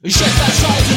Ich schätze das Scheiß.